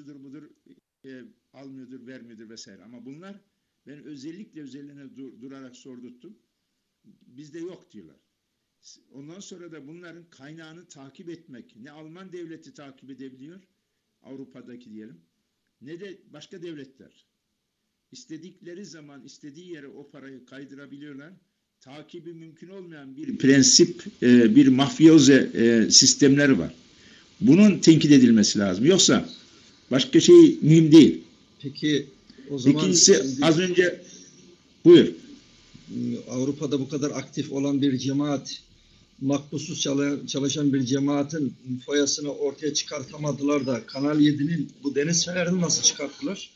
şudur budur e, almıyordur, vermiyordur vesaire. Ama bunlar ben özellikle özelliğine dur, durarak sordurttum. Bizde yok diyorlar. Ondan sonra da bunların kaynağını takip etmek ne Alman devleti takip edebiliyor Avrupa'daki diyelim ne de başka devletler. İstedikleri zaman istediği yere o parayı kaydırabiliyorlar. Takibi mümkün olmayan bir prensip, e, bir mafyoze e, sistemleri var. Bunun tenkit edilmesi lazım. Yoksa başka şey mühim değil. Peki o zaman İkincisi şimdi, az önce buyur. Avrupa'da bu kadar aktif olan bir cemaat makbusuz çalışan bir cemaatin foyasını ortaya çıkartamadılar da Kanal 7'nin bu deniz fenerini nasıl çıkarttılar?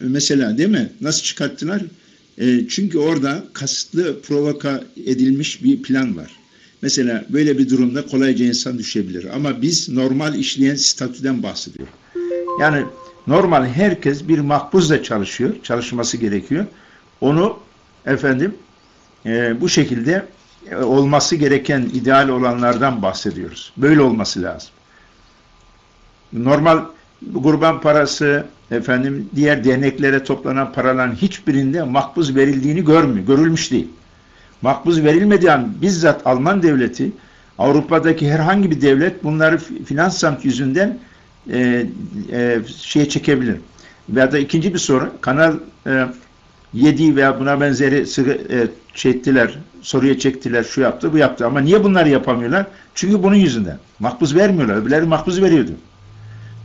Mesela değil mi? Nasıl çıkarttılar? E, çünkü orada kasıtlı provoka edilmiş bir plan var. Mesela böyle bir durumda kolayca insan düşebilir. Ama biz normal işleyen statüden bahsediyoruz. Yani normal herkes bir makbuzla çalışıyor. Çalışması gerekiyor. Onu efendim e, bu şekilde e, olması gereken ideal olanlardan bahsediyoruz. Böyle olması lazım. Normal kurban parası, efendim diğer derneklere toplanan paraların hiçbirinde makbuz verildiğini görmüyor. Görülmüş değil. Makbuz verilmediği bizzat Alman devleti, Avrupa'daki herhangi bir devlet bunları fi- finans samt yüzünden e, e, şeye çekebilir. Veya da ikinci bir soru, Kanal e, 7 veya buna benzeri e, şey ettiler, soruya çektiler, şu yaptı, bu yaptı. Ama niye bunları yapamıyorlar? Çünkü bunun yüzünden. Makbuz vermiyorlar. Öbürleri makbuz veriyordu.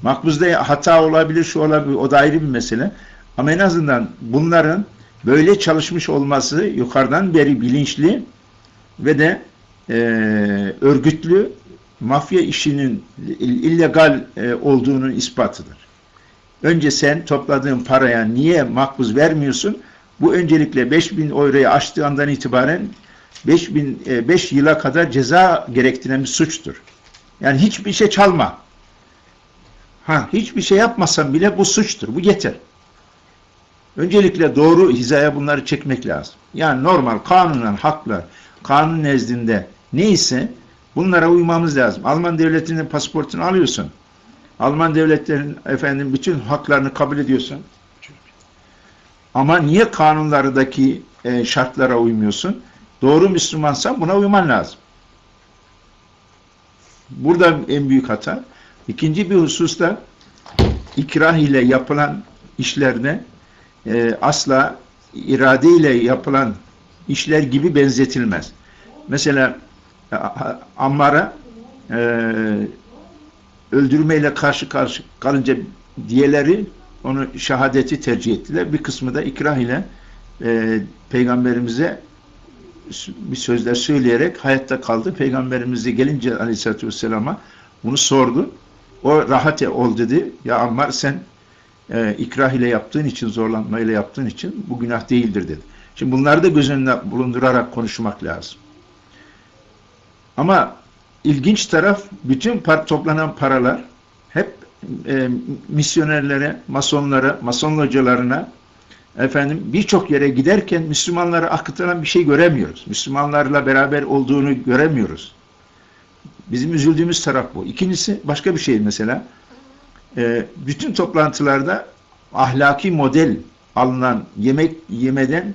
Makbuzda hata olabilir, şu olabilir, o da ayrı bir mesele. Ama en azından bunların böyle çalışmış olması yukarıdan beri bilinçli ve de e, örgütlü mafya işinin illegal e, olduğunun ispatıdır. Önce sen topladığın paraya niye makbuz vermiyorsun? Bu öncelikle 5000 euroyu aştığı andan itibaren 5000 e, 5 yıla kadar ceza gerektiren bir suçtur. Yani hiçbir şey çalma. Ha, hiçbir şey yapmasan bile bu suçtur. Bu yeter. Öncelikle doğru hizaya bunları çekmek lazım. Yani normal kanunen haklar, kanun nezdinde neyse bunlara uymamız lazım. Alman devletinin pasaportunu alıyorsun. Alman devletlerin efendim bütün haklarını kabul ediyorsun. Ama niye kanunlardaki e, şartlara uymuyorsun? Doğru Müslümansan buna uyman lazım. Burada en büyük hata. İkinci bir hususta ikrah ile yapılan işlerde e, asla irade ile yapılan işler gibi benzetilmez. Mesela e, Ammar'a e, öldürmeyle karşı karşı kalınca diyeleri onu şehadeti tercih ettiler. Bir kısmı da ikrah ile e, peygamberimize bir sözler söyleyerek hayatta kaldı. Peygamberimize gelince aleyhissalatü vesselama bunu sordu. O rahat ol dedi. Ya Ammar sen e, ikrah ile yaptığın için, zorlanmayla yaptığın için bu günah değildir dedi. Şimdi bunları da göz önüne bulundurarak konuşmak lazım. Ama ilginç taraf bütün par toplanan paralar hep e, misyonerlere, masonlara, mason hocalarına efendim birçok yere giderken Müslümanlara akıtılan bir şey göremiyoruz. Müslümanlarla beraber olduğunu göremiyoruz. Bizim üzüldüğümüz taraf bu. İkincisi başka bir şey mesela. E, bütün toplantılarda ahlaki model alınan yemek yemeden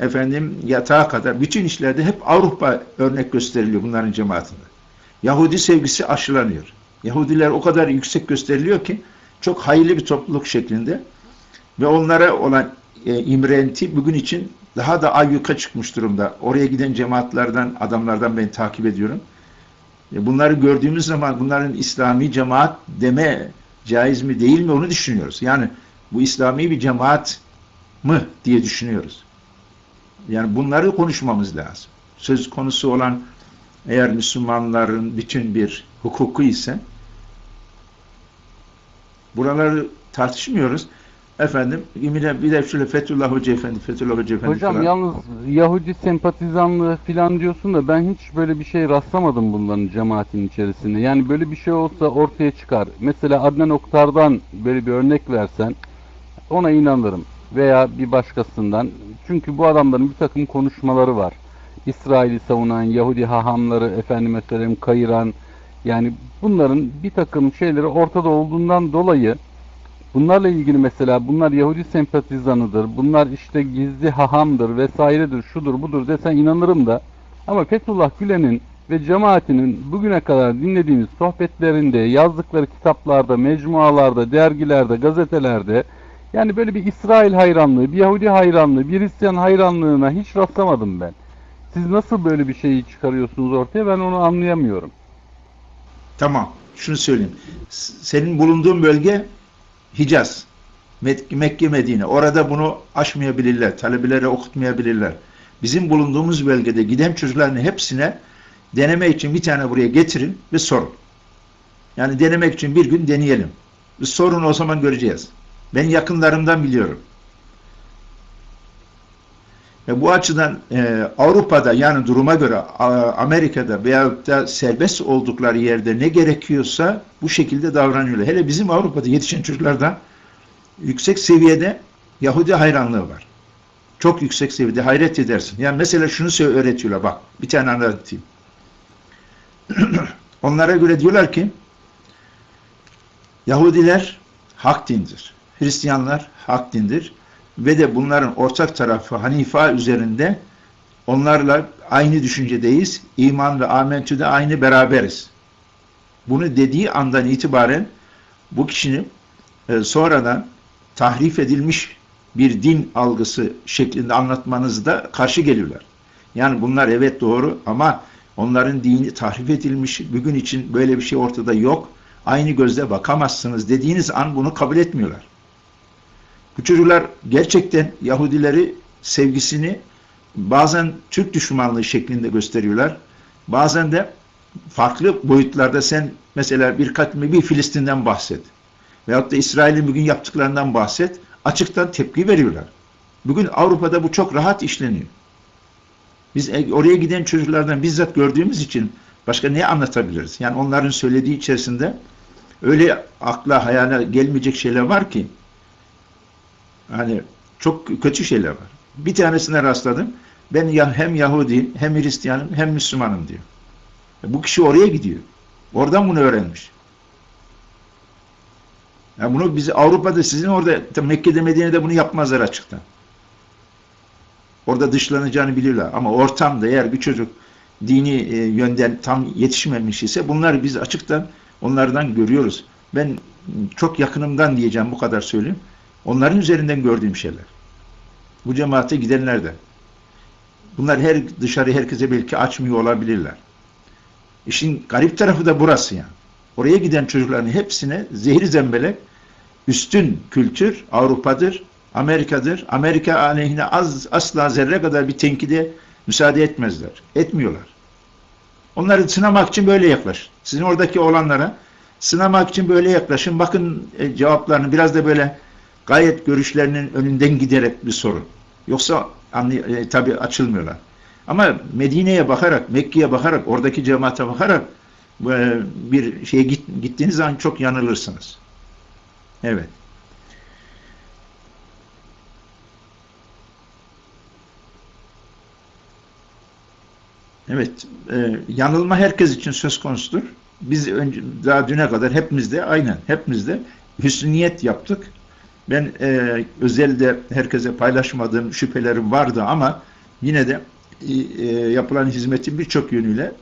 efendim yatağa kadar bütün işlerde hep Avrupa örnek gösteriliyor bunların cemaatinde. Yahudi sevgisi aşılanıyor. Yahudiler o kadar yüksek gösteriliyor ki çok hayırlı bir topluluk şeklinde ve onlara olan e, imrenti bugün için daha da ayyuka çıkmış durumda. Oraya giden cemaatlerden, adamlardan ben takip ediyorum. E, bunları gördüğümüz zaman bunların İslami cemaat deme caiz mi değil mi onu düşünüyoruz. Yani bu İslami bir cemaat mı diye düşünüyoruz. Yani bunları konuşmamız lazım. Söz konusu olan eğer Müslümanların bütün bir hukuku ise buraları tartışmıyoruz. Efendim bir de şöyle Fethullah Hoca Efendi, Fethullah Hoca Efendi Hocam falan. yalnız Yahudi sempatizanlığı falan diyorsun da ben hiç böyle bir şey rastlamadım bunların cemaatin içerisinde. Yani böyle bir şey olsa ortaya çıkar. Mesela Adnan Oktar'dan böyle bir örnek versen ona inanırım. Veya bir başkasından. Çünkü bu adamların bir takım konuşmaları var. İsrail'i savunan, Yahudi hahamları efendime söyleyeyim kayıran, Yani bunların bir takım şeyleri ortada olduğundan dolayı bunlarla ilgili mesela bunlar Yahudi sempatizanıdır, bunlar işte gizli hahamdır vesairedir, şudur budur desen inanırım da ama Fethullah Gülen'in ve cemaatinin bugüne kadar dinlediğimiz sohbetlerinde, yazdıkları kitaplarda, mecmualarda, dergilerde, gazetelerde yani böyle bir İsrail hayranlığı, bir Yahudi hayranlığı, bir Hristiyan hayranlığına hiç rastlamadım ben. Siz nasıl böyle bir şeyi çıkarıyorsunuz ortaya ben onu anlayamıyorum. Tamam. Şunu söyleyeyim. Senin bulunduğun bölge Hicaz. Mek- Mekke, Medine. Orada bunu aşmayabilirler. Talebelere okutmayabilirler. Bizim bulunduğumuz bölgede giden çocukların hepsine deneme için bir tane buraya getirin ve sorun. Yani denemek için bir gün deneyelim. Bir sorun o zaman göreceğiz. Ben yakınlarımdan biliyorum. Ve bu açıdan e, Avrupa'da yani duruma göre Amerika'da veyahut da serbest oldukları yerde ne gerekiyorsa bu şekilde davranıyorlar. Hele bizim Avrupa'da yetişen çocuklarda yüksek seviyede Yahudi hayranlığı var. Çok yüksek seviyede hayret edersin. Yani mesela şunu öğretiyorlar bak bir tane anlatayım. Onlara göre diyorlar ki Yahudiler hak dindir. Hristiyanlar hak dindir ve de bunların ortak tarafı Hanifa üzerinde onlarla aynı düşüncedeyiz. İman ve amentüde aynı beraberiz. Bunu dediği andan itibaren bu kişinin e, sonradan tahrif edilmiş bir din algısı şeklinde anlatmanızda karşı geliyorlar. Yani bunlar evet doğru ama onların dini tahrif edilmiş, bugün için böyle bir şey ortada yok, aynı gözle bakamazsınız dediğiniz an bunu kabul etmiyorlar. Bu gerçekten Yahudileri sevgisini bazen Türk düşmanlığı şeklinde gösteriyorlar. Bazen de farklı boyutlarda sen mesela birkaç bir Filistin'den bahset. Veyahut da İsrail'in bugün yaptıklarından bahset. Açıktan tepki veriyorlar. Bugün Avrupa'da bu çok rahat işleniyor. Biz oraya giden çocuklardan bizzat gördüğümüz için başka ne anlatabiliriz? Yani onların söylediği içerisinde öyle akla hayale gelmeyecek şeyler var ki hani çok kötü şeyler var. Bir tanesine rastladım. Ben ya hem Yahudi hem Hristiyanım hem Müslümanım diyor. Bu kişi oraya gidiyor. Oradan bunu öğrenmiş. Yani bunu biz Avrupa'da sizin orada Mekke'de Medine'de bunu yapmazlar açıktan. Orada dışlanacağını biliyorlar. Ama ortamda eğer bir çocuk dini e, yönden tam yetişmemiş ise bunları biz açıktan onlardan görüyoruz. Ben çok yakınımdan diyeceğim bu kadar söyleyeyim. Onların üzerinden gördüğüm şeyler. Bu cemaate gidenler de. Bunlar her dışarı herkese belki açmıyor olabilirler. İşin garip tarafı da burası yani. Oraya giden çocukların hepsine zehir zembelek üstün kültür Avrupa'dır, Amerika'dır. Amerika aleyhine az asla zerre kadar bir tenkide müsaade etmezler. Etmiyorlar. Onları sınamak için böyle yaklaş. Sizin oradaki olanlara sınamak için böyle yaklaşın. Bakın e, cevaplarını biraz da böyle gayet görüşlerinin önünden giderek bir sorun. Yoksa e, tabi açılmıyorlar. Ama Medine'ye bakarak, Mekke'ye bakarak, oradaki cemaate bakarak e, bir şeye git, gittiğiniz zaman çok yanılırsınız. Evet. Evet, e, yanılma herkes için söz konusudur. Biz önce, daha düne kadar hepimizde aynen, hepimizde hüsnü niyet yaptık. Ben e, özelde herkese paylaşmadığım şüphelerim vardı ama yine de e, yapılan hizmetin birçok yönüyle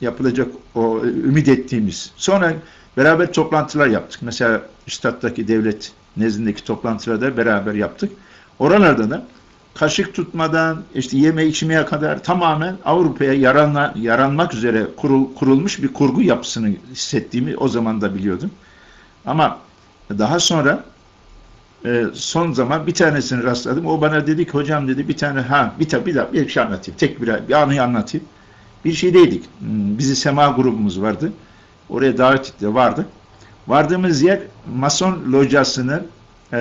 yapılacak o ümit ettiğimiz. Sonra beraber toplantılar yaptık. Mesela Üstad'daki devlet nezdindeki toplantılarda beraber yaptık. Oralarda da kaşık tutmadan işte yeme içmeye kadar tamamen Avrupa'ya yaranla, yaranmak üzere kurul, kurulmuş bir kurgu yapısını hissettiğimi o zaman da biliyordum. Ama daha sonra e, son zaman bir tanesini rastladım. O bana dedi ki hocam dedi bir tane ha bir, bir, bir, bir şey anlatayım. Tek bir, bir anıyı anlatayım. Bir şeydeydik. Hmm, bizi Sema grubumuz vardı. Oraya davet vardı. Vardığımız yer Mason locasının e,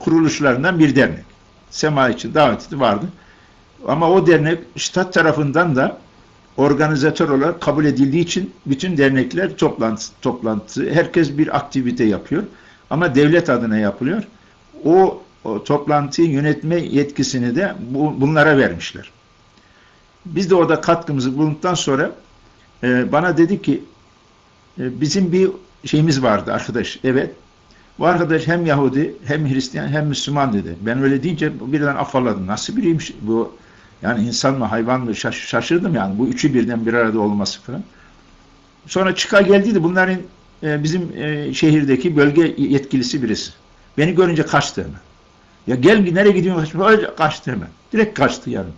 kuruluşlarından bir dernek. Sema için davet etti, vardı. Ama o dernek ştat tarafından da organizatör olarak kabul edildiği için bütün dernekler toplantı, toplantı herkes bir aktivite yapıyor. Ama devlet adına yapılıyor. O, o toplantıyı yönetme yetkisini de bu, bunlara vermişler. Biz de orada katkımızı bulunduktan sonra e, bana dedi ki e, bizim bir şeyimiz vardı arkadaş. Evet. Bu arkadaş hem Yahudi hem Hristiyan hem Müslüman dedi. Ben öyle deyince birden afalladım. Nasıl biriymiş bu? Yani insan mı hayvan mı Şaş- şaşırdım yani bu üçü birden bir arada olması falan. Sonra çıka geldiydi bunların e, bizim şehirdeki bölge yetkilisi birisi. Beni görünce kaçtı hemen. Ya gel nereye gidiyorsun? Öyle kaçtı hemen. Direkt kaçtı yani.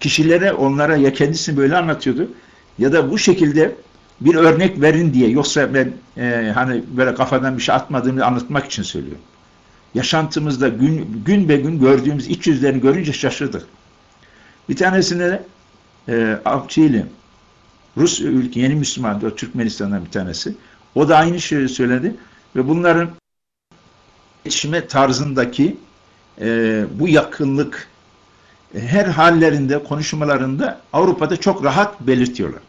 Kişilere onlara ya kendisini böyle anlatıyordu ya da bu şekilde bir örnek verin diye yoksa ben e, hani böyle kafadan bir şey atmadığımı anlatmak için söylüyorum. Yaşantımızda gün, gün be gün gördüğümüz iç yüzlerini görünce şaşırdık. Bir tanesinde de e, Avcı'yla Rus ülke yeni Müslüman Türkmenistan'dan bir tanesi. O da aynı şeyi söyledi ve bunların iletişime tarzındaki e, bu yakınlık e, her hallerinde, konuşmalarında Avrupa'da çok rahat belirtiyorlar.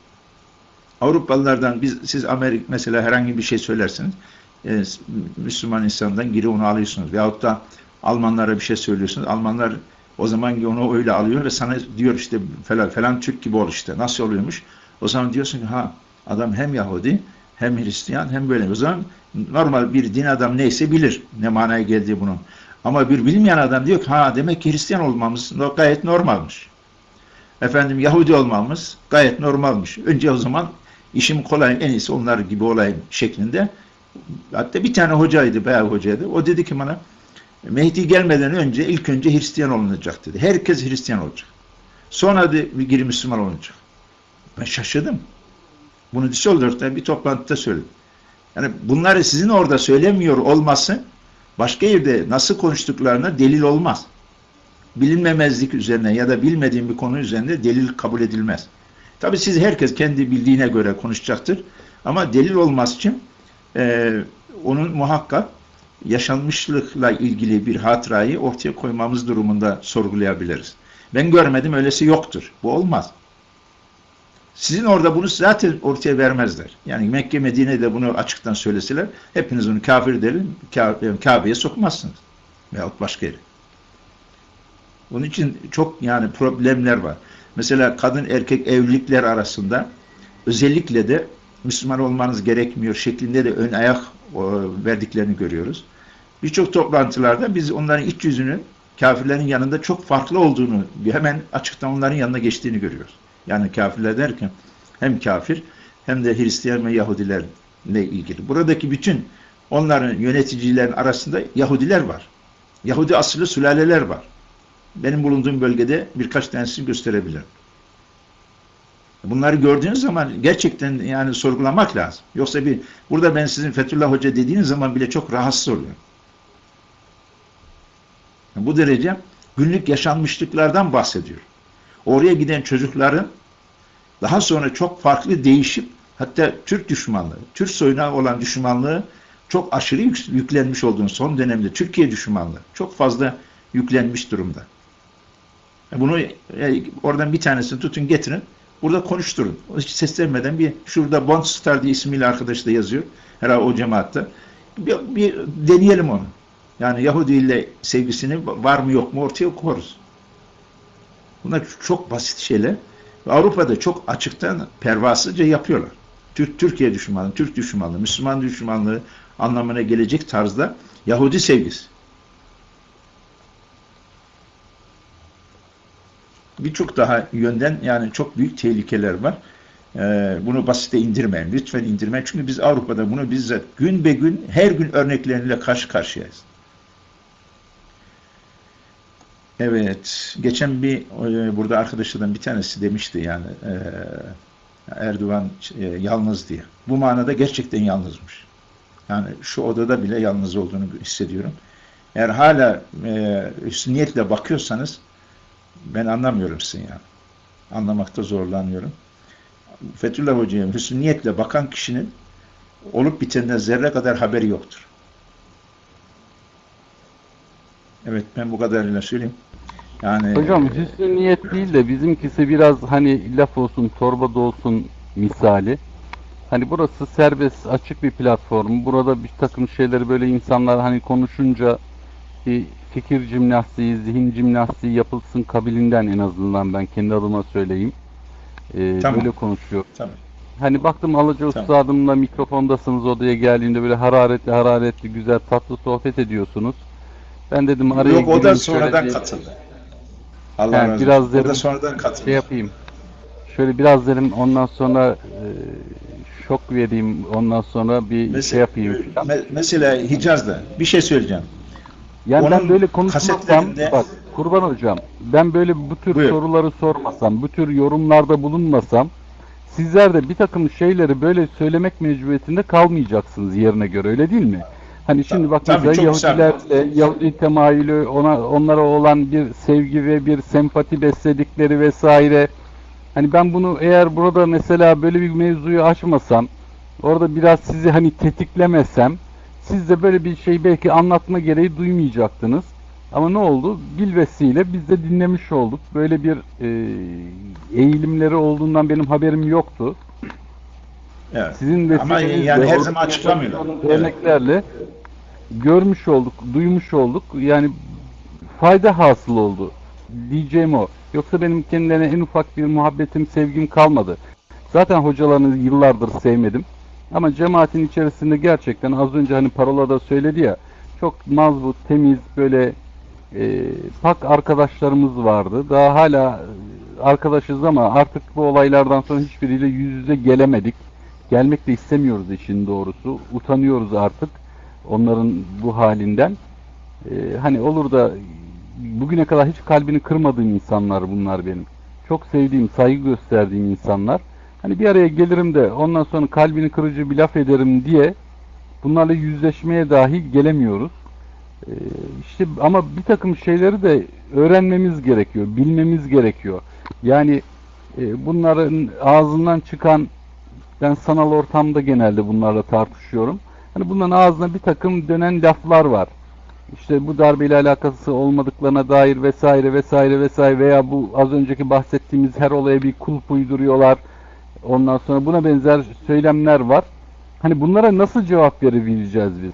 Avrupalılardan biz, siz Amerika mesela herhangi bir şey söylersiniz, e, Müslüman insandan geri onu alıyorsunuz. Veyahut da Almanlara bir şey söylüyorsunuz. Almanlar o zaman onu öyle alıyor ve sana diyor işte falan, falan Türk gibi ol işte. Nasıl oluyormuş? O zaman diyorsun ki ha adam hem Yahudi hem Hristiyan hem böyle. O zaman normal bir din adam neyse bilir ne manaya geldiği bunun. Ama bir bilmeyen adam diyor ki ha demek ki Hristiyan olmamız gayet normalmiş. Efendim Yahudi olmamız gayet normalmiş. Önce o zaman işim kolay en iyisi onlar gibi olayım şeklinde. Hatta bir tane hocaydı, bayağı hocaydı. O dedi ki bana Mehdi gelmeden önce ilk önce Hristiyan olunacak dedi. Herkes Hristiyan olacak. Sonra da geri Müslüman olunacak. Ben şaşırdım. Bunu Düsseldorf'ta bir toplantıda söyledim. Yani bunları sizin orada söylemiyor olması başka yerde nasıl konuştuklarına delil olmaz. Bilinmemezlik üzerine ya da bilmediğim bir konu üzerinde delil kabul edilmez. Tabi siz herkes kendi bildiğine göre konuşacaktır. Ama delil olması için e, onun muhakkak yaşanmışlıkla ilgili bir hatırayı ortaya koymamız durumunda sorgulayabiliriz. Ben görmedim öylesi yoktur. Bu olmaz. Sizin orada bunu zaten ortaya vermezler. Yani Mekke Medine'de bunu açıktan söyleseler hepiniz onu kafir derin Kabe'ye sokmazsınız. Veyahut başka yere. Bunun için çok yani problemler var. Mesela kadın erkek evlilikler arasında özellikle de Müslüman olmanız gerekmiyor şeklinde de ön ayak verdiklerini görüyoruz. Birçok toplantılarda biz onların iç yüzünün kafirlerin yanında çok farklı olduğunu hemen açıktan onların yanına geçtiğini görüyoruz. Yani kafirler derken hem kafir hem de Hristiyan ve Yahudilerle ilgili. Buradaki bütün onların yöneticilerin arasında Yahudiler var. Yahudi asıllı sülaleler var. Benim bulunduğum bölgede birkaç tanesini gösterebilirim. Bunları gördüğünüz zaman gerçekten yani sorgulamak lazım. Yoksa bir burada ben sizin Fethullah Hoca dediğiniz zaman bile çok rahatsız oluyorum. Bu derece günlük yaşanmışlıklardan bahsediyor. Oraya giden çocukların daha sonra çok farklı değişip hatta Türk düşmanlığı, Türk soyuna olan düşmanlığı çok aşırı yüklenmiş olduğunu son dönemde Türkiye düşmanlığı çok fazla yüklenmiş durumda. Bunu e, oradan bir tanesini tutun getirin. Burada konuşturun. Hiç seslenmeden bir şurada Bond Star diye ismiyle arkadaş da yazıyor. Herhalde o cemaatte. Bir, bir deneyelim onu. Yani Yahudi ile sevgisini var mı yok mu ortaya koyarız. Bunlar çok basit şeyler. Avrupa'da çok açıktan pervasızca yapıyorlar. Türk Türkiye düşmanlığı, Türk düşmanlığı, Müslüman düşmanlığı anlamına gelecek tarzda Yahudi sevgisi. Birçok daha yönden yani çok büyük tehlikeler var. Ee, bunu basite indirmeyin. Lütfen indirmeyin. Çünkü biz Avrupa'da bunu bizzat gün be gün her gün örnekleriyle karşı karşıyayız. Evet. Geçen bir e, burada arkadaşlardan bir tanesi demişti yani e, Erdoğan e, yalnız diye. Bu manada gerçekten yalnızmış. Yani şu odada bile yalnız olduğunu hissediyorum. Eğer hala e, üstü niyetle bakıyorsanız ben anlamıyorum sizin yani. Anlamakta zorlanıyorum. Fethullah Hoca'ya hüsnü niyetle bakan kişinin olup bitenden zerre kadar haberi yoktur. Evet ben bu kadarıyla söyleyeyim. Yani Hocam hüsnü niyet değil de bizimkisi biraz hani laf olsun torba olsun misali. Hani burası serbest açık bir platform. Burada bir takım şeyleri böyle insanlar hani konuşunca bir fikir jimnastiği, zihin jimnastiği yapılsın kabilinden en azından ben kendi adıma söyleyeyim. Ee, Tamam. Böyle konuşuyor. Tamam. Hani baktım Alıcı Tamam. Üstadım'la mikrofondasınız odaya geldiğinde böyle hararetli hararetli güzel tatlı sohbet ediyorsunuz. Ben dedim araya Yok o da sonradan bir katıldı. Allah He, razı olsun. biraz o da sonradan katıldı. şey yapayım. Şöyle biraz dedim ondan sonra e, şok vereyim ondan sonra bir Mesela, şey yapayım. me- mesela Hicaz'da bir şey söyleyeceğim. Yani ben onun böyle konuşmasam kasetlerinde- bak kurban hocam ben böyle bu tür Buyur. soruları sormasam bu tür yorumlarda bulunmasam sizler de bir takım şeyleri böyle söylemek mecburiyetinde kalmayacaksınız yerine göre öyle değil mi? Hani şimdi bak Tabii, mesela çok güzel. Yahudilerle Yahudi temayülü ona onlara olan bir sevgi ve bir sempati besledikleri vesaire Hani ben bunu eğer burada mesela böyle bir mevzuyu açmasam, orada biraz sizi hani tetiklemesem, siz de böyle bir şey belki anlatma gereği duymayacaktınız. Ama ne oldu? Bilvesiyle biz de dinlemiş olduk. Böyle bir e, eğilimleri olduğundan benim haberim yoktu. Evet. Sizin Ama vesilenizle, yani her zaman açıklamıyorlar. yaşadığınız Evet. Örneklerle görmüş olduk, duymuş olduk. Yani fayda hasıl oldu. Diyeceğim o. Yoksa benim kendilerine en ufak bir muhabbetim, sevgim kalmadı. Zaten hocalarını yıllardır sevmedim. Ama cemaatin içerisinde gerçekten az önce hani parola da söyledi ya çok mazbut, temiz böyle e, pak arkadaşlarımız vardı. Daha hala arkadaşız ama artık bu olaylardan sonra hiçbiriyle yüz yüze gelemedik. Gelmek de istemiyoruz işin doğrusu. Utanıyoruz artık onların bu halinden. Ee, hani olur da bugüne kadar hiç kalbini kırmadığım insanlar bunlar benim. Çok sevdiğim, saygı gösterdiğim insanlar. Hani bir araya gelirim de ondan sonra kalbini kırıcı bir laf ederim diye bunlarla yüzleşmeye dahi gelemiyoruz. Ee, işte ama bir takım şeyleri de öğrenmemiz gerekiyor, bilmemiz gerekiyor. Yani e, bunların ağzından çıkan ben sanal ortamda genelde bunlarla tartışıyorum. Hani bunların ağzına bir takım dönen laflar var. İşte bu darbeyle alakası olmadıklarına dair vesaire vesaire vesaire veya bu az önceki bahsettiğimiz her olaya bir kulp uyduruyorlar. Ondan sonra buna benzer söylemler var. Hani bunlara nasıl cevap verebileceğiz biz?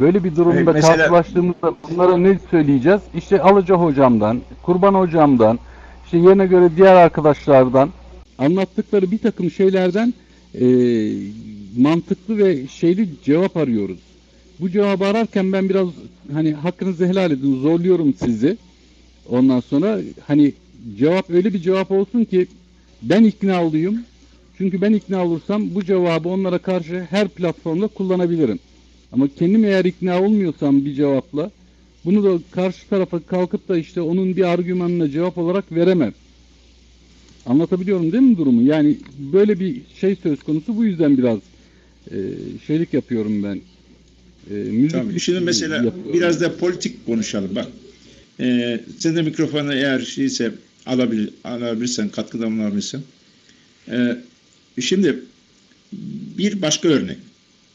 Böyle bir durumda Evet, mesela- karşılaştığımızda bunlara ne söyleyeceğiz? İşte Alıca hocamdan, Kurban hocamdan, işte yerine göre diğer arkadaşlardan anlattıkları bir takım şeylerden e, mantıklı ve şeyli cevap arıyoruz. Bu cevabı ararken ben biraz hani hakkınızı helal edin zorluyorum sizi. Ondan sonra hani cevap öyle bir cevap olsun ki ben ikna olayım. Çünkü ben ikna olursam bu cevabı onlara karşı her platformda kullanabilirim. Ama kendim eğer ikna olmuyorsam bir cevapla bunu da karşı tarafa kalkıp da işte onun bir argümanına cevap olarak veremem. Anlatabiliyorum değil mi durumu? Yani böyle bir şey söz konusu bu yüzden biraz e, şeylik yapıyorum ben. E, müzik Tamam. Şimdi mesela yapıyorum. biraz da politik konuşalım. Bak. Ee, sen de mikrofonu eğer şeyse alabilir, alabilirsen, katkıda bulunabilirsen. Ee, şimdi bir başka örnek.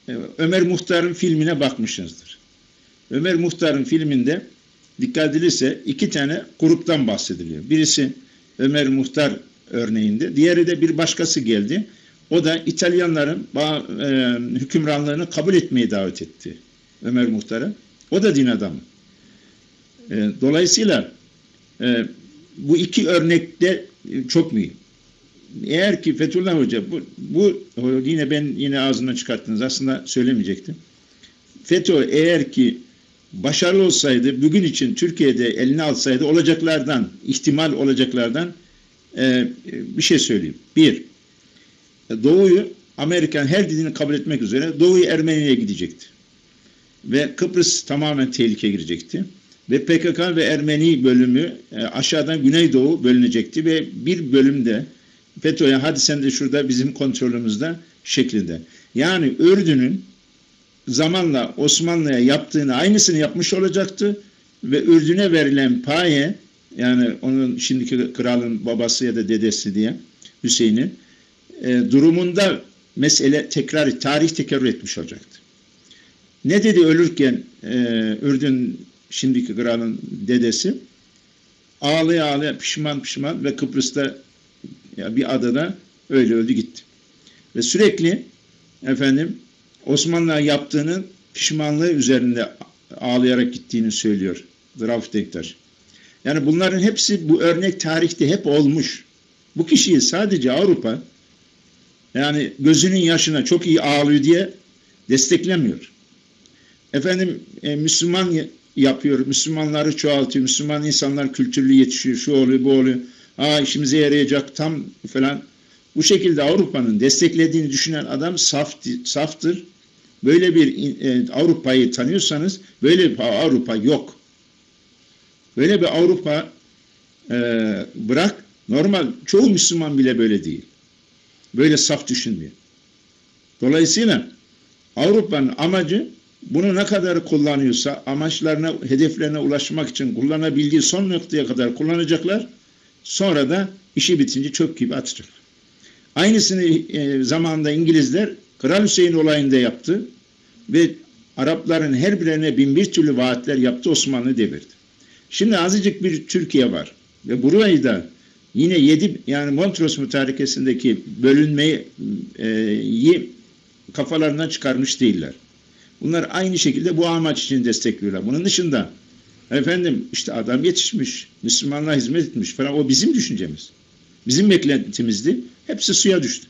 Ee, Ömer Muhtar'ın filmine bakmışsınızdır. Ömer Muhtar'ın filminde dikkat edilirse iki tane gruptan bahsediliyor. Birisi Ömer Muhtar örneğinde, diğeri de bir başkası geldi. O da İtalyanların e, hükümranlığını kabul etmeyi davet etti Ömer Muhtar'a. O da din adamı. E, dolayısıyla e, bu iki örnekte çok mühim. Eğer ki Fethullah Hoca bu, bu yine ben yine ağzından çıkarttınız aslında söylemeyecektim. FETÖ eğer ki başarılı olsaydı bugün için Türkiye'de eline alsaydı olacaklardan ihtimal olacaklardan e, bir şey söyleyeyim. Bir, Doğu'yu Amerikan her dilini kabul etmek üzere Doğu'yu Ermeni'ye gidecekti. Ve Kıbrıs tamamen tehlikeye girecekti. Ve PKK ve Ermeni bölümü e, aşağıdan Güneydoğu bölünecekti ve bir bölümde FETÖ'ye hadi sen de şurada bizim kontrolümüzde şeklinde. Yani Ürdün'ün zamanla Osmanlı'ya yaptığını aynısını yapmış olacaktı ve Ürdün'e verilen paye yani onun şimdiki kralın babası ya da dedesi diye Hüseyin'in e, durumunda mesele tekrar tarih tekerrür etmiş olacaktı. Ne dedi ölürken e, Ürdün şimdiki kralın dedesi? Ağlaya ağlaya pişman pişman ve Kıbrıs'ta ya bir adada öyle öldü gitti. Ve sürekli efendim Osmanlı'ya yaptığının pişmanlığı üzerinde ağlayarak gittiğini söylüyor Rauf. Yani bunların hepsi bu örnek tarihte hep olmuş. Bu kişiyi sadece Avrupa yani gözünün yaşına çok iyi ağlıyor diye desteklemiyor. Efendim e, Müslüman yapıyor, Müslümanları çoğaltıyor, Müslüman insanlar kültürlü yetişiyor, şu oluyor, bu oluyor. Aa işimize yarayacak tam falan. Bu şekilde Avrupa'nın desteklediğini düşünen adam saf, saftır. Böyle bir e, Avrupa'yı tanıyorsanız böyle bir Avrupa yok. Böyle bir Avrupa e, bırak normal çoğu Müslüman bile böyle değil. Böyle saf düşünmüyor. Dolayısıyla Avrupa'nın amacı bunu ne kadar kullanıyorsa amaçlarına, hedeflerine ulaşmak için kullanabildiği son noktaya kadar kullanacaklar. Sonra da işi bitince çöp gibi atacaklar. Aynısını e, zamanında İngilizler Kral Hüseyin olayında yaptı ve Arapların her birine bin bir türlü vaatler yaptı Osmanlı devirdi. Şimdi azıcık bir Türkiye var ve burayı da yine yedi yani Montrose mütarekesindeki bölünmeyi e, kafalarından çıkarmış değiller. Bunlar aynı şekilde bu amaç için destekliyorlar. Bunun dışında efendim işte adam yetişmiş, Müslümanlığa hizmet etmiş falan o bizim düşüncemiz. Bizim beklentimizdi. Hepsi suya düştü.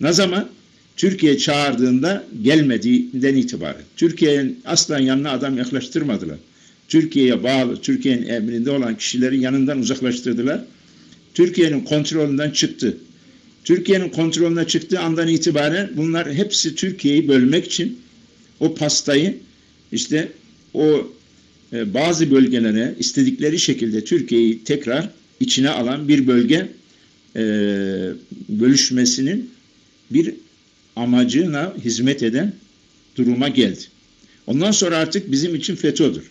Ne zaman? Türkiye çağırdığında gelmediğinden itibaren. Türkiye'nin asla yanına adam yaklaştırmadılar. Türkiye'ye bağlı, Türkiye'nin emrinde olan kişileri yanından uzaklaştırdılar. Türkiye'nin kontrolünden çıktı. Türkiye'nin kontrolüne çıktığı andan itibaren bunlar hepsi Türkiye'yi bölmek için o pastayı işte o e, bazı bölgelere istedikleri şekilde Türkiye'yi tekrar içine alan bir bölge e, bölüşmesinin bir amacına hizmet eden duruma geldi. Ondan sonra artık bizim için FETÖ'dür.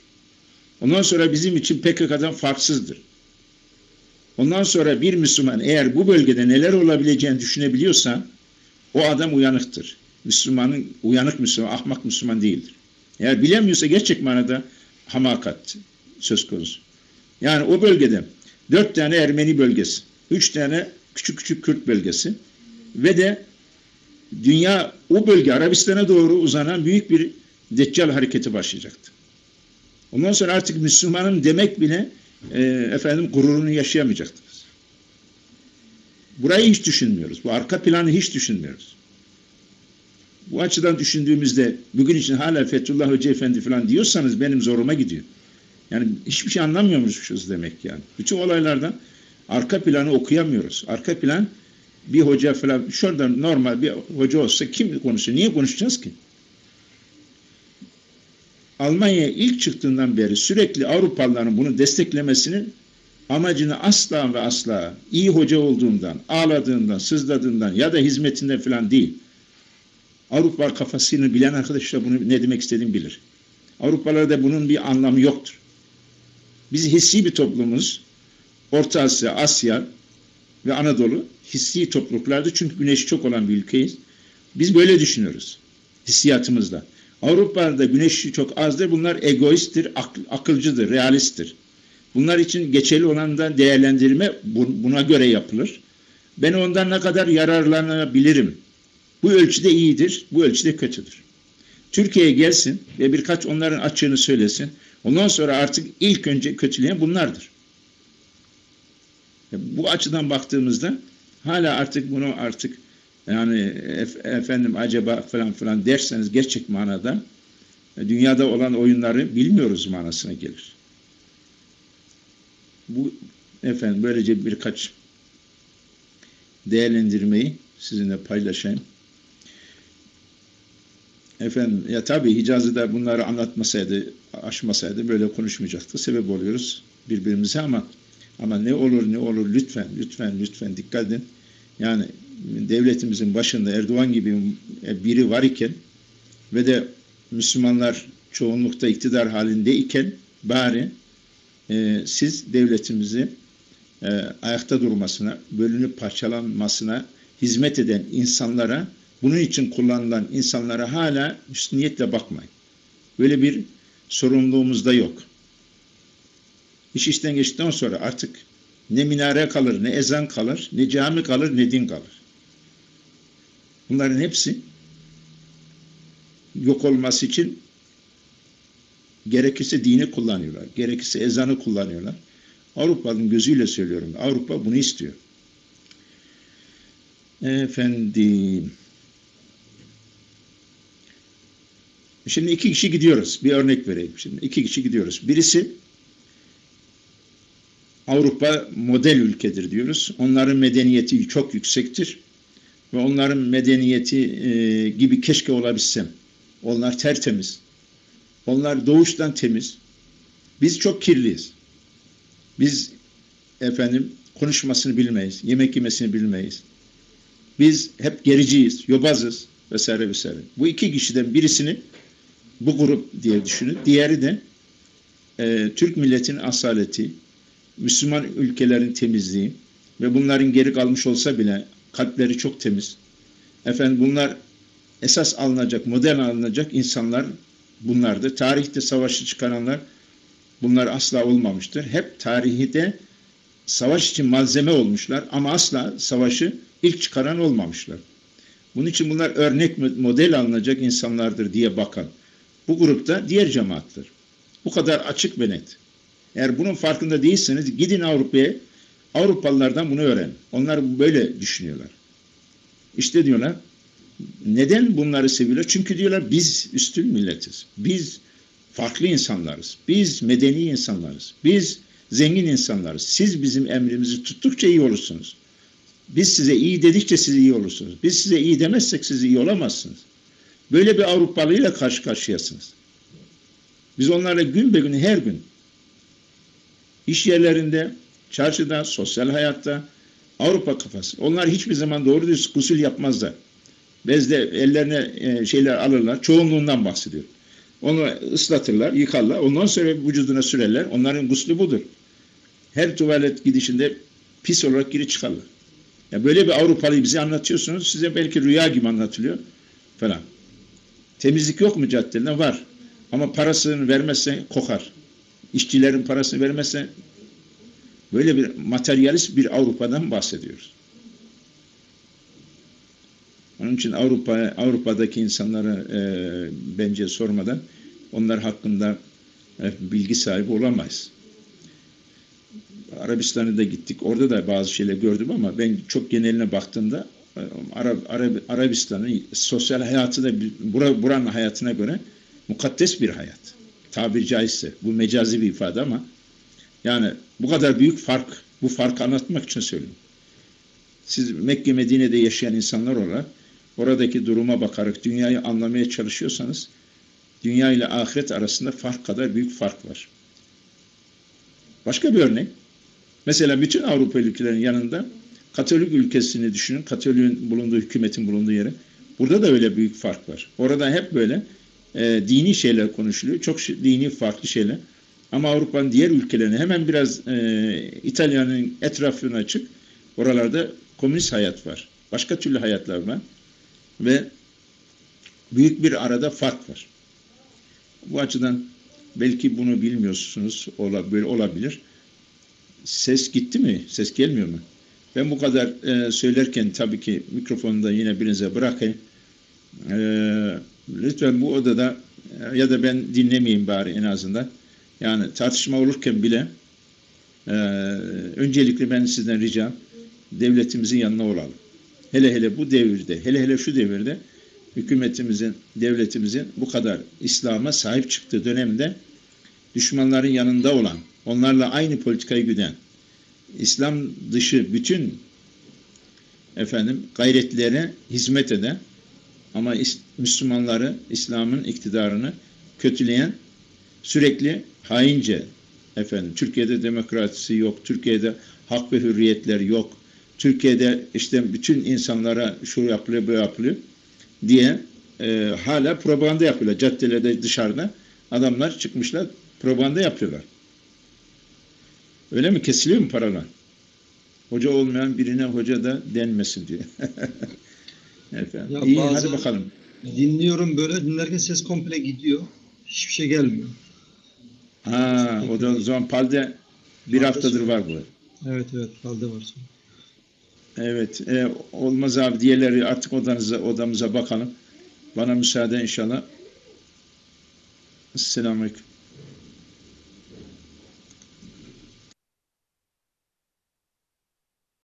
Ondan sonra bizim için PKK'dan farksızdır. Ondan sonra bir Müslüman eğer bu bölgede neler olabileceğini düşünebiliyorsa o adam uyanıktır. Müslümanın uyanık Müslüman, ahmak Müslüman değildir. Eğer bilemiyorsa gerçek manada hamakat söz konusu. Yani o bölgede dört tane Ermeni bölgesi, üç tane küçük küçük Kürt bölgesi ve de dünya o bölge Arabistan'a doğru uzanan büyük bir deccal hareketi başlayacaktı. Ondan sonra artık Müslümanım demek bile e, efendim gururunu yaşayamayacaktınız. Burayı hiç düşünmüyoruz. Bu arka planı hiç düşünmüyoruz. Bu açıdan düşündüğümüzde bugün için hala Fethullah Hoca Efendi falan diyorsanız benim zoruma gidiyor. Yani hiçbir şey anlamıyormuşuz demek yani. Bütün olaylardan arka planı okuyamıyoruz. Arka plan bir hoca falan şurada normal bir hoca olsa kim konuşuyor? Niye konuşacağız ki? Almanya ilk çıktığından beri sürekli Avrupalıların bunu desteklemesinin amacını asla ve asla iyi hoca olduğundan, ağladığından, sızladığından ya da hizmetinden falan değil. Avrupa kafasını bilen arkadaşlar bunu ne demek istediğimi bilir. Avrupalarda bunun bir anlamı yoktur. Biz hissi bir toplumuz. Orta Asya, Asya ve Anadolu hissi topluluklardı. Çünkü güneşi çok olan bir ülkeyiz. Biz böyle düşünüyoruz hissiyatımızda. Avrupa'da güneşi çok azdır. Bunlar egoisttir, akl, akılcıdır, realisttir. Bunlar için geçerli olan da değerlendirme buna göre yapılır. Ben ondan ne kadar yararlanabilirim? Bu ölçüde iyidir, bu ölçüde kötüdür. Türkiye'ye gelsin ve birkaç onların açığını söylesin. Ondan sonra artık ilk önce kötüleyen bunlardır. Bu açıdan baktığımızda hala artık bunu artık yani efendim acaba falan falan derseniz gerçek manada dünyada olan oyunları bilmiyoruz manasına gelir. Bu efendim böylece birkaç değerlendirmeyi sizinle paylaşayım. Efendim ya tabii Hicaz'da bunları anlatmasaydı, aşmasaydı böyle konuşmayacaktı. Sebep oluyoruz birbirimize ama ama ne olur ne olur lütfen lütfen lütfen dikkat edin. Yani devletimizin başında Erdoğan gibi biri var iken ve de Müslümanlar çoğunlukta iktidar halinde iken bari e, siz devletimizi e, ayakta durmasına, bölünüp parçalanmasına hizmet eden insanlara bunun için kullanılan insanlara hala üstüniyetle bakmayın. Böyle bir sorumluluğumuz da yok. İş işten geçtikten sonra artık ne minare kalır, ne ezan kalır, ne cami kalır, ne din kalır. Bunların hepsi yok olması için gerekirse dini kullanıyorlar, gerekirse ezanı kullanıyorlar. Avrupa'nın gözüyle söylüyorum. Avrupa bunu istiyor. Efendim. Şimdi iki kişi gidiyoruz. Bir örnek vereyim. Şimdi iki kişi gidiyoruz. Birisi Avrupa model ülkedir diyoruz. Onların medeniyeti çok yüksektir. Ve onların medeniyeti e, gibi keşke olabilsem. Onlar tertemiz. Onlar doğuştan temiz. Biz çok kirliyiz. Biz efendim konuşmasını bilmeyiz. Yemek yemesini bilmeyiz. Biz hep gericiyiz, yobazız vesaire vesaire. Bu iki kişiden birisini bu grup diye düşünün. Diğeri de e, Türk milletinin asaleti, Müslüman ülkelerin temizliği ve bunların geri kalmış olsa bile kalpleri çok temiz. Efendim bunlar esas alınacak, model alınacak insanlar bunlardır. Tarihte savaşı çıkaranlar bunlar asla olmamıştır. Hep tarihte savaş için malzeme olmuşlar ama asla savaşı ilk çıkaran olmamışlar. Bunun için bunlar örnek model alınacak insanlardır diye bakan. Bu grupta diğer cemaattir. Bu kadar açık ve net. Eğer bunun farkında değilseniz gidin Avrupa'ya, Avrupalılardan bunu öğren. Onlar böyle düşünüyorlar. İşte diyorlar, neden bunları seviyorlar? Çünkü diyorlar biz üstün milletiz. Biz farklı insanlarız. Biz medeni insanlarız. Biz zengin insanlarız. Siz bizim emrimizi tuttukça iyi olursunuz. Biz size iyi dedikçe siz iyi olursunuz. Biz size iyi demezsek siz iyi olamazsınız. Böyle bir Avrupalıyla karşı karşıyasınız. Biz onlarla gün be gün her gün iş yerlerinde, çarşıda, sosyal hayatta Avrupa kafası. Onlar hiçbir zaman doğru düz gusül yapmazlar. Bezde ellerine e, şeyler alırlar. Çoğunluğundan bahsediyor. Onu ıslatırlar, yıkarlar. Ondan sonra vücuduna sürerler. Onların guslü budur. Her tuvalet gidişinde pis olarak geri çıkarlar. Ya böyle bir Avrupalıyı bize anlatıyorsunuz. Size belki rüya gibi anlatılıyor falan. Temizlik yok mu caddelerinde? Var. Ama parasını vermezse kokar. İşçilerin parasını vermezse böyle bir materyalist bir Avrupa'dan bahsediyoruz. Onun için Avrupa Avrupa'daki insanlara e, bence sormadan onlar hakkında e, bilgi sahibi olamayız. Arabistan'a da gittik. Orada da bazı şeyler gördüm ama ben çok geneline baktığımda e, Arab, Arab, Arabistan'ın sosyal hayatı da bura, buranın hayatına göre mukaddes bir hayat. Tabiri caizse. Bu mecazi bir ifade ama yani bu kadar büyük fark, bu farkı anlatmak için söylüyorum. Siz Mekke Medine'de yaşayan insanlar olarak oradaki duruma bakarak dünyayı anlamaya çalışıyorsanız dünya ile ahiret arasında fark kadar büyük fark var. Başka bir örnek. Mesela bütün Avrupa ülkelerin yanında Katolik ülkesini düşünün. Katolik'in bulunduğu, hükümetin bulunduğu yere. Burada da öyle büyük fark var. Orada hep böyle e, dini şeyler konuşuluyor. Çok dini farklı şeyler. Ama Avrupa'nın diğer ülkelerine hemen biraz e, İtalya'nın etrafına açık. Oralarda komünist hayat var. Başka türlü hayatlar var. Ve büyük bir arada fark var. Bu açıdan belki bunu bilmiyorsunuz. Böyle olabilir. Ses gitti mi? Ses gelmiyor mu? Ben bu kadar e, söylerken tabii ki mikrofonu da yine birinize bırakayım. E, lütfen bu odada ya da ben dinlemeyeyim bari en azından. Yani tartışma olurken bile e, öncelikle ben sizden ricam devletimizin yanına olalım. Hele hele bu devirde, hele hele şu devirde hükümetimizin, devletimizin bu kadar İslam'a sahip çıktığı dönemde düşmanların yanında olan, onlarla aynı politikayı güden, İslam dışı bütün efendim gayretlere hizmet eden ama Müslümanları, İslam'ın iktidarını kötüleyen sürekli haince efendim Türkiye'de demokrasi yok, Türkiye'de hak ve hürriyetler yok, Türkiye'de işte bütün insanlara şu yapılıyor, bu yapılıyor diye e, hala propaganda yapıyorlar. Caddelerde dışarıda adamlar çıkmışlar propaganda yapıyorlar. Öyle mi? Kesiliyor mu paralar? Hoca olmayan birine hoca da denmesin diyor. Efendim. Ya İyi hadi bakalım. Dinliyorum böyle dinlerken ses komple gidiyor. Hiçbir şey gelmiyor. Ha, o da o zaman palde bir haftadır var bu. Evet evet palde var. Evet. E, olmaz abi diğerleri artık odanıza, odamıza bakalım. Bana müsaade inşallah. Selamun Aleyküm.